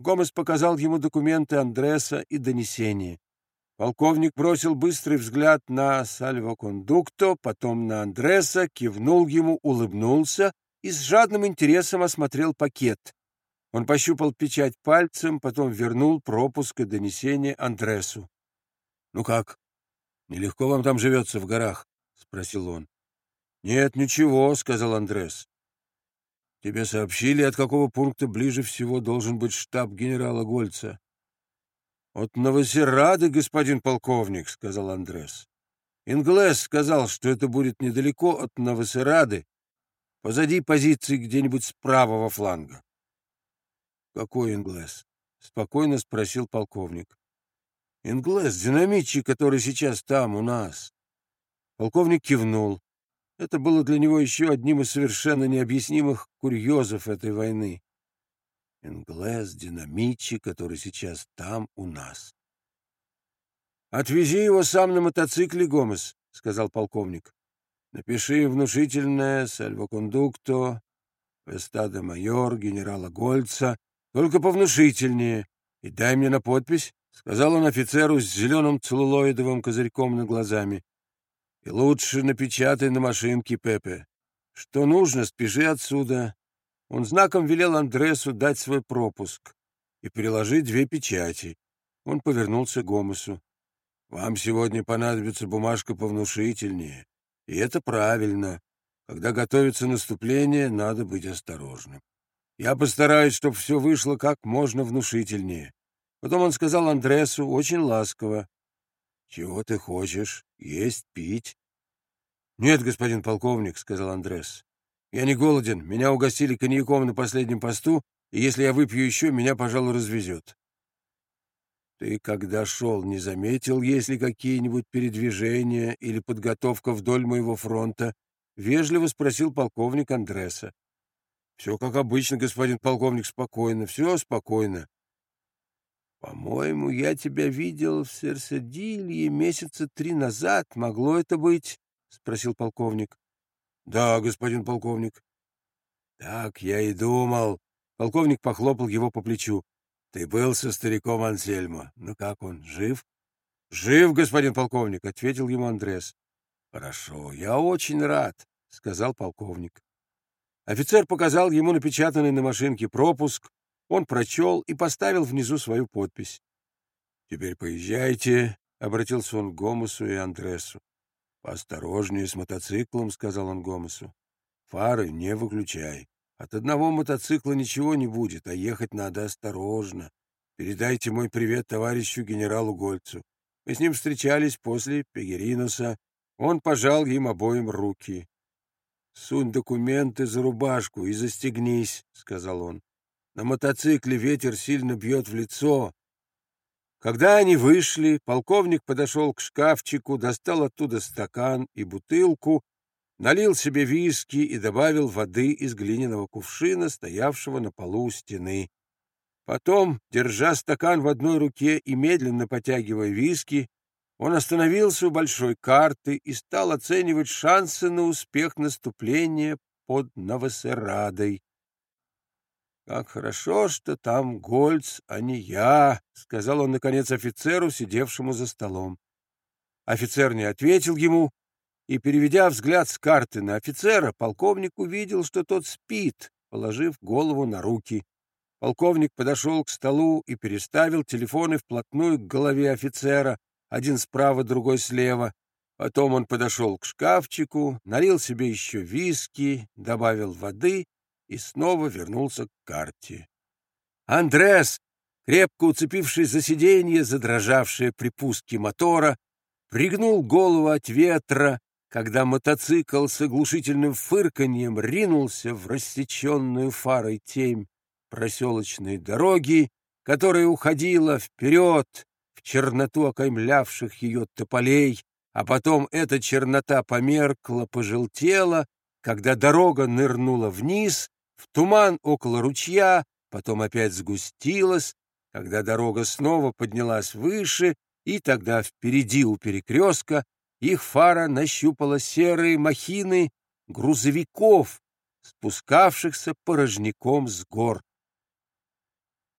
Гомес показал ему документы Андреса и донесение. Полковник бросил быстрый взгляд на сальвокондукто, потом на Андреса, кивнул ему, улыбнулся и с жадным интересом осмотрел пакет. Он пощупал печать пальцем, потом вернул пропуск и донесение Андресу. — Ну как? Нелегко вам там живется в горах? — спросил он. — Нет, ничего, — сказал Андрес. — Тебе сообщили, от какого пункта ближе всего должен быть штаб генерала Гольца? — От Новосерады, господин полковник, — сказал Андрес. Инглес сказал, что это будет недалеко от Новосерады, позади позиции где-нибудь с правого фланга. — Какой Инглес? — спокойно спросил полковник. — Инглес, динамитчик, который сейчас там, у нас. Полковник кивнул. Это было для него еще одним из совершенно необъяснимых курьезов этой войны. Инглес, динамитчик, который сейчас там, у нас. — Отвези его сам на мотоцикле, Гомес, — сказал полковник. — Напиши внушительное «Сальвокондукто», «Вестада майор», генерала Гольца, только повнушительнее. И дай мне на подпись, — сказал он офицеру с зеленым целлулоидовым козырьком над глазами. И лучше напечатай на машинке, Пепе. Что нужно, спеши отсюда. Он знаком велел Андресу дать свой пропуск и приложить две печати. Он повернулся к Гомесу. «Вам сегодня понадобится бумажка повнушительнее. И это правильно. Когда готовится наступление, надо быть осторожным. Я постараюсь, чтобы все вышло как можно внушительнее. Потом он сказал Андресу очень ласково. — Чего ты хочешь? Есть, пить? — Нет, господин полковник, — сказал Андрес. — Я не голоден. Меня угостили коньяком на последнем посту, и если я выпью еще, меня, пожалуй, развезет. — Ты, когда шел, не заметил, есть ли какие-нибудь передвижения или подготовка вдоль моего фронта? — вежливо спросил полковник Андреса. Все как обычно, господин полковник, спокойно, все спокойно. — По-моему, я тебя видел в Серсадилье месяца три назад. Могло это быть? — спросил полковник. — Да, господин полковник. — Так я и думал. Полковник похлопал его по плечу. — Ты был со стариком Ансельмо. Ну как он, жив? — Жив, господин полковник, — ответил ему Андрес. — Хорошо, я очень рад, — сказал полковник. Офицер показал ему напечатанный на машинке пропуск, он прочел и поставил внизу свою подпись. «Теперь поезжайте», — обратился он к Гомосу и Андресу. «Поосторожнее с мотоциклом», — сказал он Гомосу. «Фары не выключай. От одного мотоцикла ничего не будет, а ехать надо осторожно. Передайте мой привет товарищу генералу Гольцу. Мы с ним встречались после Пегеринуса. Он пожал им обоим руки. «Сунь документы за рубашку и застегнись», — сказал он. «На мотоцикле ветер сильно бьет в лицо». Когда они вышли, полковник подошел к шкафчику, достал оттуда стакан и бутылку, налил себе виски и добавил воды из глиняного кувшина, стоявшего на полу у стены. Потом, держа стакан в одной руке и медленно потягивая виски, он остановился у большой карты и стал оценивать шансы на успех наступления под Новосерадой. «Как хорошо, что там Гольц, а не я», — сказал он, наконец, офицеру, сидевшему за столом. Офицер не ответил ему, и, переведя взгляд с карты на офицера, полковник увидел, что тот спит, положив голову на руки. Полковник подошел к столу и переставил телефоны вплотную к голове офицера, один справа, другой слева. Потом он подошел к шкафчику, налил себе еще виски, добавил воды и снова вернулся к карте. Андрес, крепко уцепившись за сиденье, задрожавшее при пуске мотора, пригнул голову от ветра, когда мотоцикл с оглушительным фырканьем ринулся в рассеченную фарой темь проселочной дороги, которая уходила вперед в черноту окаймлявших ее тополей, а потом эта чернота померкла, пожелтела, когда дорога нырнула вниз, в туман около ручья, потом опять сгустилась, когда дорога снова поднялась выше, и тогда впереди у перекрестка их фара нащупала серые махины грузовиков, спускавшихся порожняком с гор.